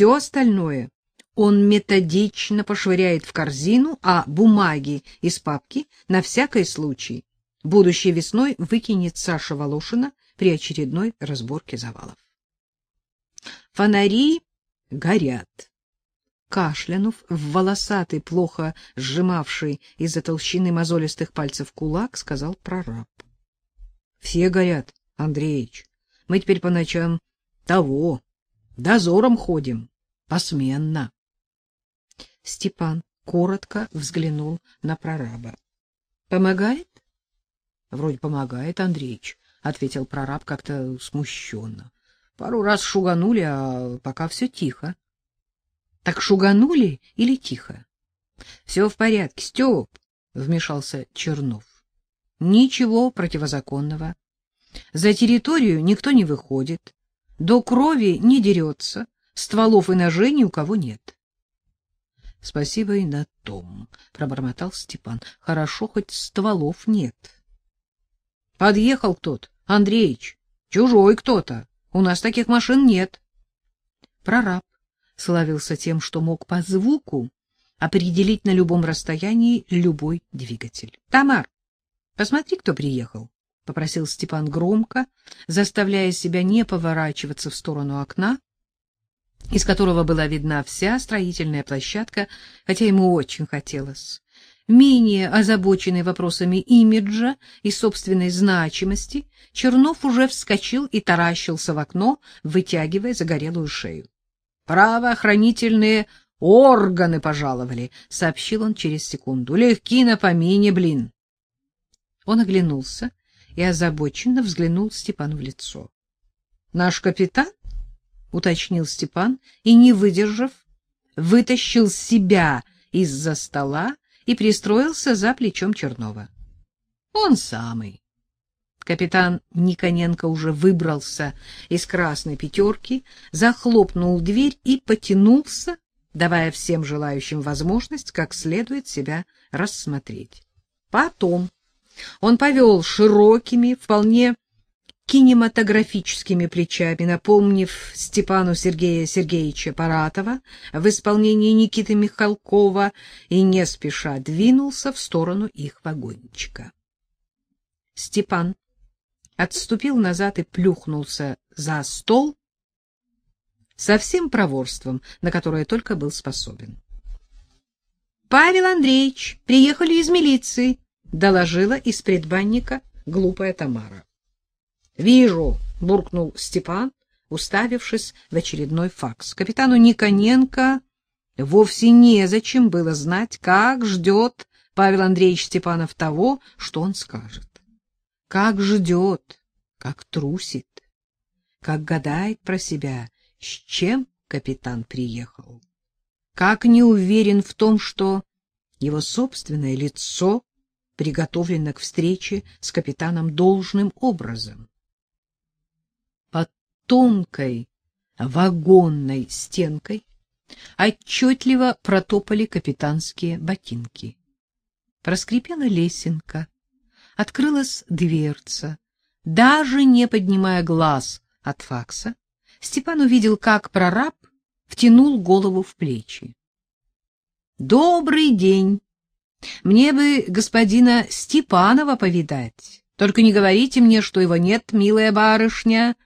Все остальное он методично пошвыряет в корзину, а бумаги из папки на всякий случай будущей весной выкинет Саша Волошина при очередной разборке завалов. Фонари горят. Кашлянув в волосатый, плохо сжимавший из-за толщины мозолистых пальцев кулак, сказал прораб. — Все горят, Андреич. Мы теперь по ночам того, дозором ходим, посменно. Степан коротко взглянул на прораба. — Помогает? — Вроде помогает, Андреич, — ответил прораб как-то смущенно. — Пару раз шуганули, а пока все тихо. — Так шуганули или тихо? — Все в порядке, Степ, — вмешался Чернов. — Ничего противозаконного. За территорию никто не выходит, до крови не дерется, стволов и ножей ни у кого нет. — Спасибо и на том, — пробормотал Степан. — Хорошо, хоть стволов нет. — Подъехал кто-то, Андреич, чужой кто-то. У нас таких машин нет. Прораб славился тем, что мог по звуку определить на любом расстоянии любой двигатель. — Тамар, посмотри, кто приехал, — попросил Степан громко, заставляя себя не поворачиваться в сторону окна, из которого была видна вся строительная площадка, хотя ему очень хотелось. Менее озабоченный вопросами имиджа и собственной значимости, Чернов уже вскочил и таращился в окно, вытягивая загорелую шею. Правоохранительные органы пожаловали, сообщил он через секунду. Легки на помине, блин. Он оглянулся и озабоченно взглянул Степану в лицо. Наш капитан, уточнил Степан и, не выдержав, вытащил себя из-за стола и пристроился за плечом Чернова. Он самый. Капитан Никоненко уже выбрался из красной пятерки, захлопнул дверь и потянулся, давая всем желающим возможность как следует себя рассмотреть. Потом он повел широкими, вполне кинематографическими плечами, напомнив Степану Сергея Сергеевича Паратова в исполнении Никиты Михалкова, и не спеша двинулся в сторону их вагончика. Степан отступил назад и плюхнулся за стол со всем проворством, на которое только был способен. — Павел Андреевич, приехали из милиции, — доложила из предбанника глупая Тамара. — Вижу, — буркнул Степан, уставившись в очередной факс. Капитану Никоненко вовсе незачем было знать, как ждет Павел Андреевич Степанов того, что он скажет как ждет, как трусит, как гадает про себя, с чем капитан приехал, как не уверен в том, что его собственное лицо приготовлено к встрече с капитаном должным образом. Под тонкой вагонной стенкой отчетливо протопали капитанские ботинки. Проскрипела лесенка, открылась дверца. Даже не поднимая глаз от факса, Степан увидел, как прораб втянул голову в плечи. «Добрый день! Мне бы господина Степанова повидать. Только не говорите мне, что его нет, милая барышня».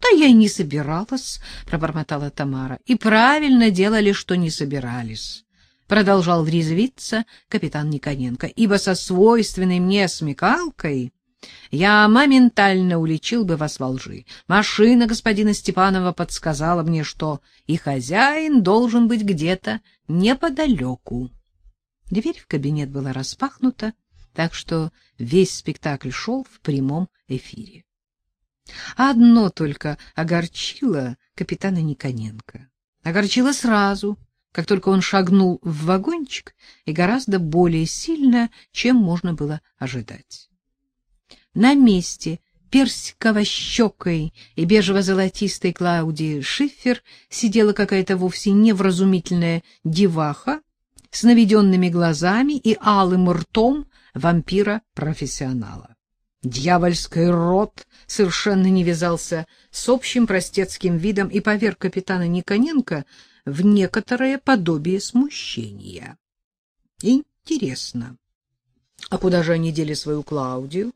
«Да я и не собиралась», — пробормотала Тамара. «И правильно делали, что не собирались продолжал резвиться капитан Никоненко, ибо со свойственной мне смекалкой я моментально уличил бы вас во лжи. Машина господина Степанова подсказала мне, что и хозяин должен быть где-то неподалеку. Дверь в кабинет была распахнута, так что весь спектакль шел в прямом эфире. Одно только огорчило капитана Никоненко. Огорчило сразу, как только он шагнул в вагончик, и гораздо более сильно, чем можно было ожидать. На месте персиково-щекой и бежево-золотистой Клаудии Шиффер сидела какая-то вовсе невразумительная деваха с наведенными глазами и алым ртом вампира-профессионала. Дьявольский рот совершенно не вязался с общим простецким видом и поверг капитана Никоненко в некоторое подобие смущения. Интересно, а куда же они дели свою Клаудию?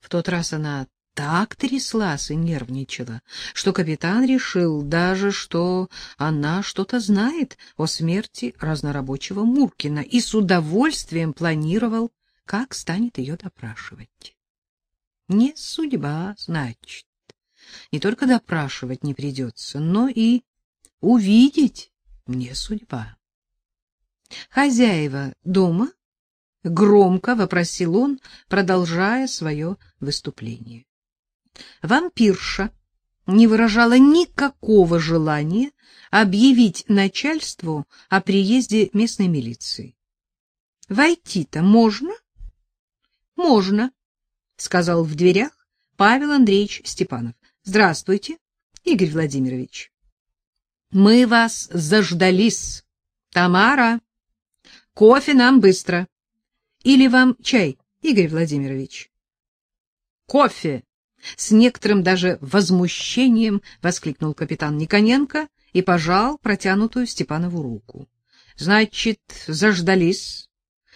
В тот раз она так тряслась и нервничала, что капитан решил даже, что она что-то знает о смерти разнорабочего Муркина и с удовольствием планировал, как станет ее допрашивать. Не судьба, значит. Не только допрашивать не придется, но и увидеть не судьба. Хозяева дома? Громко вопросил он, продолжая свое выступление. Вампирша не выражала никакого желания объявить начальству о приезде местной милиции. Войти-то можно? Можно, сказал в дверях Павел Андреевич Степанов. Здравствуйте, Игорь Владимирович. Мы вас заждались. Тамара, кофе нам быстро. Или вам чай, Игорь Владимирович? Кофе, с некоторым даже возмущением воскликнул капитан Никоненко и пожал протянутую Степанову руку. Значит, заждались.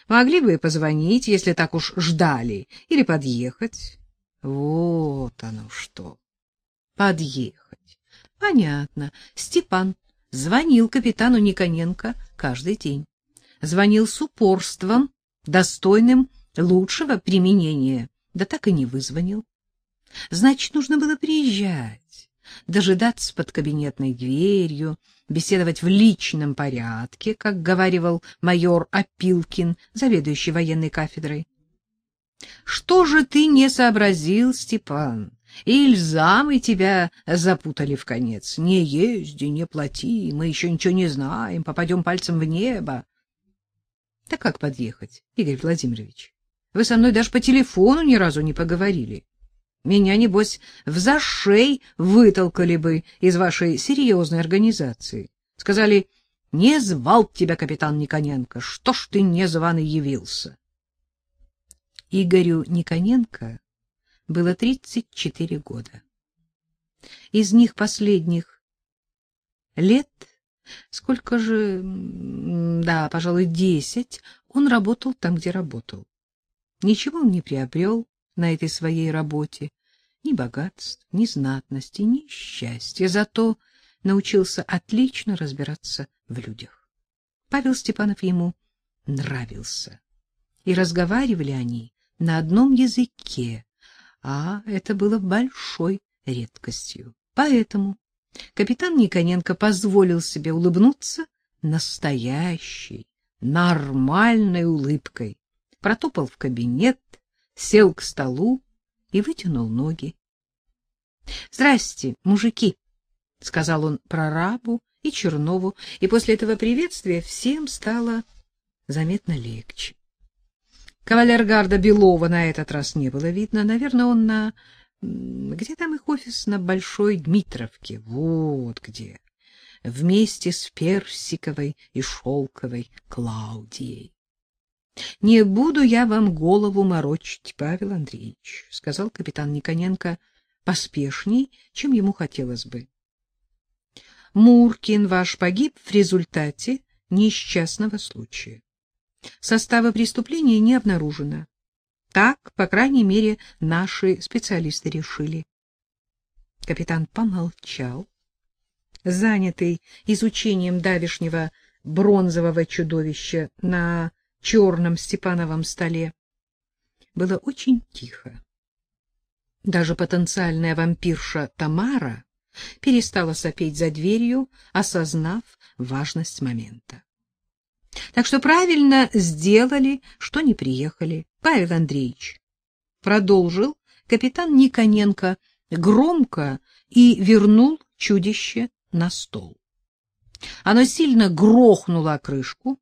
Могли бы позвонить, если так уж ждали, или подъехать. Вот оно что. Подъехать. Понятно. Степан звонил капитану Никоненко каждый день. Звонил с упорством, достойным лучшего применения, да так и не вызвонил. Значит, нужно было приезжать, дожидаться под кабинетной дверью, беседовать в личном порядке, как говаривал майор Опилкин, заведующий военной кафедрой. Что же ты не сообразил, Степан? Ильзамы тебя запутали в конец. Не езди, не плати, мы еще ничего не знаем, попадем пальцем в небо. Так как подъехать, Игорь Владимирович? Вы со мной даже по телефону ни разу не поговорили. Меня, небось, в зашей вытолкали бы из вашей серьезной организации. Сказали, не звал тебя капитан Никоненко, что ж ты незваный явился? Игорю Никоненко было 34 года. Из них последних лет, сколько же, да, пожалуй, десять, он работал там, где работал. Ничего он не приобрел, на этой своей работе ни богатств, ни знатности, ни счастья, зато научился отлично разбираться в людях. Павел Степанов ему нравился, и разговаривали они на одном языке, а это было большой редкостью. Поэтому капитан Никоненко позволил себе улыбнуться настоящей, нормальной улыбкой, протопал в кабинет, сел к столу и вытянул ноги. — Здрасте, мужики, — сказал он прорабу и Чернову, и после этого приветствия всем стало заметно легче. Кавалергарда Белова на этот раз не было видно. Наверное, он на... Где там их офис? На Большой Дмитровке. Вот где. Вместе с Персиковой и Шелковой Клаудией. — Не буду я вам голову морочить, Павел Андреевич, — сказал капитан Никоненко поспешней, чем ему хотелось бы. — Муркин ваш погиб в результате несчастного случая. Состава преступления не обнаружено. Так, по крайней мере, наши специалисты решили. Капитан помолчал, занятый изучением давешнего бронзового чудовища на черном Степановом столе. Было очень тихо. Даже потенциальная вампирша Тамара перестала сопеть за дверью, осознав важность момента. Так что правильно сделали, что не приехали. Павел Андреевич продолжил капитан Никоненко громко и вернул чудище на стол. Оно сильно грохнуло крышку,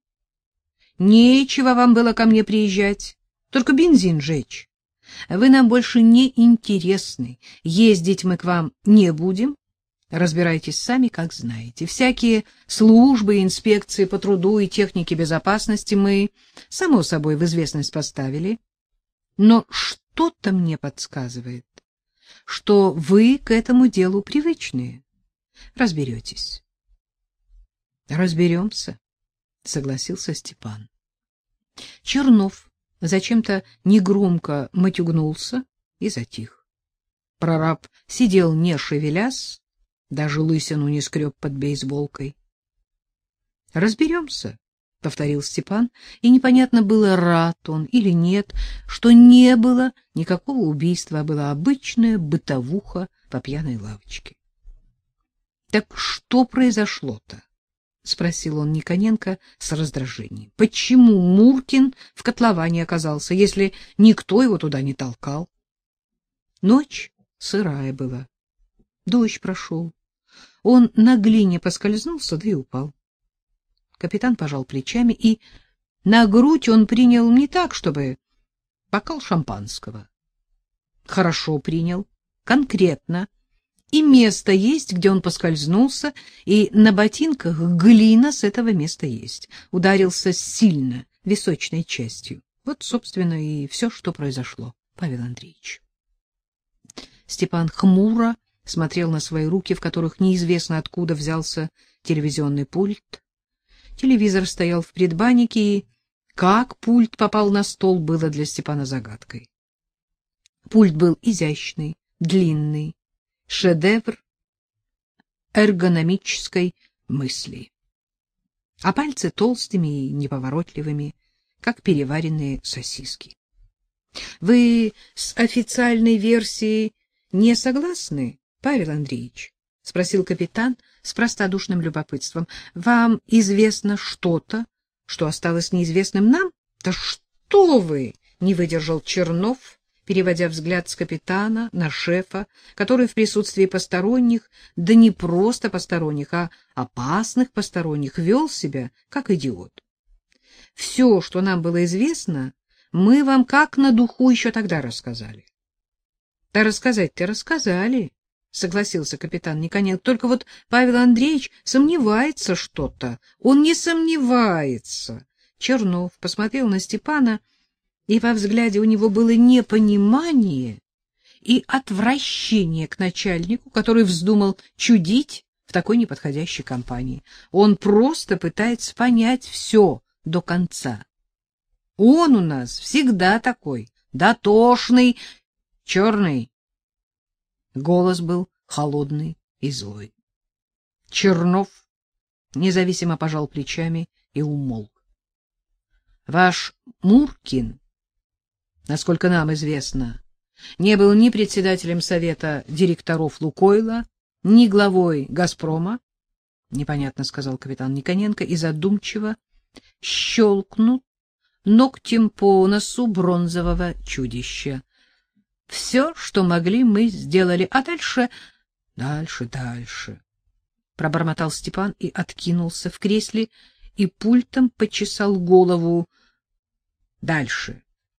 Нечего вам было ко мне приезжать, только бензин жечь. Вы нам больше не интересны. Ездить мы к вам не будем. Разбирайтесь сами, как знаете. Всякие службы, инспекции по труду и технике безопасности мы, само собой, в известность поставили. Но что-то мне подсказывает, что вы к этому делу привычные. Разберетесь. Разберемся, согласился Степан. Чернов зачем-то негромко матюгнулся и затих. Прораб сидел не шевелясь, даже лысину не скреб под бейсболкой. — Разберемся, — повторил Степан, и непонятно было, рад он или нет, что не было никакого убийства, а была обычная бытовуха по пьяной лавочке. — Так что произошло-то? — спросил он Никоненко с раздражением. — Почему Муркин в котловане оказался, если никто его туда не толкал? Ночь сырая была. Дождь прошел. Он на глине поскользнулся, да и упал. Капитан пожал плечами, и на грудь он принял не так, чтобы бокал шампанского. Хорошо принял, конкретно. И место есть, где он поскользнулся, и на ботинках глина с этого места есть. Ударился сильно, височной частью. Вот, собственно, и все, что произошло, Павел Андреевич. Степан хмуро смотрел на свои руки, в которых неизвестно откуда взялся телевизионный пульт. Телевизор стоял в предбаннике, и как пульт попал на стол, было для Степана загадкой. Пульт был изящный, длинный, шедевр эргономической мысли. А пальцы толстыми и неповоротливыми, как переваренные сосиски. Вы с официальной версией не согласны, Павел Андреевич? — спросил капитан с простодушным любопытством. — Вам известно что-то, что осталось неизвестным нам? — Да что вы! — не выдержал Чернов, переводя взгляд с капитана на шефа, который в присутствии посторонних, да не просто посторонних, а опасных посторонних, вел себя как идиот. Все, что нам было известно, мы вам как на духу еще тогда рассказали. — Да рассказать-то рассказали, — согласился капитан Никоненко. — Только вот Павел Андреевич сомневается что-то. Он не сомневается. Чернов посмотрел на Степана, и во взгляде у него было непонимание и отвращение к начальнику, который вздумал чудить в такой неподходящей компании. Он просто пытается понять все до конца. Он у нас всегда такой, дотошный, черный, Голос был холодный и злой. Чернов независимо пожал плечами и умолк. Ваш Муркин, насколько нам известно, не был ни председателем совета директоров Лукойла, ни главой Газпрома, непонятно сказал капитан Никоненко и задумчиво щелкнул ногтем по носу бронзового чудища. Все, что могли, мы сделали, а дальше... Дальше, дальше. Пробормотал Степан и откинулся в кресле и пультом почесал голову. Дальше.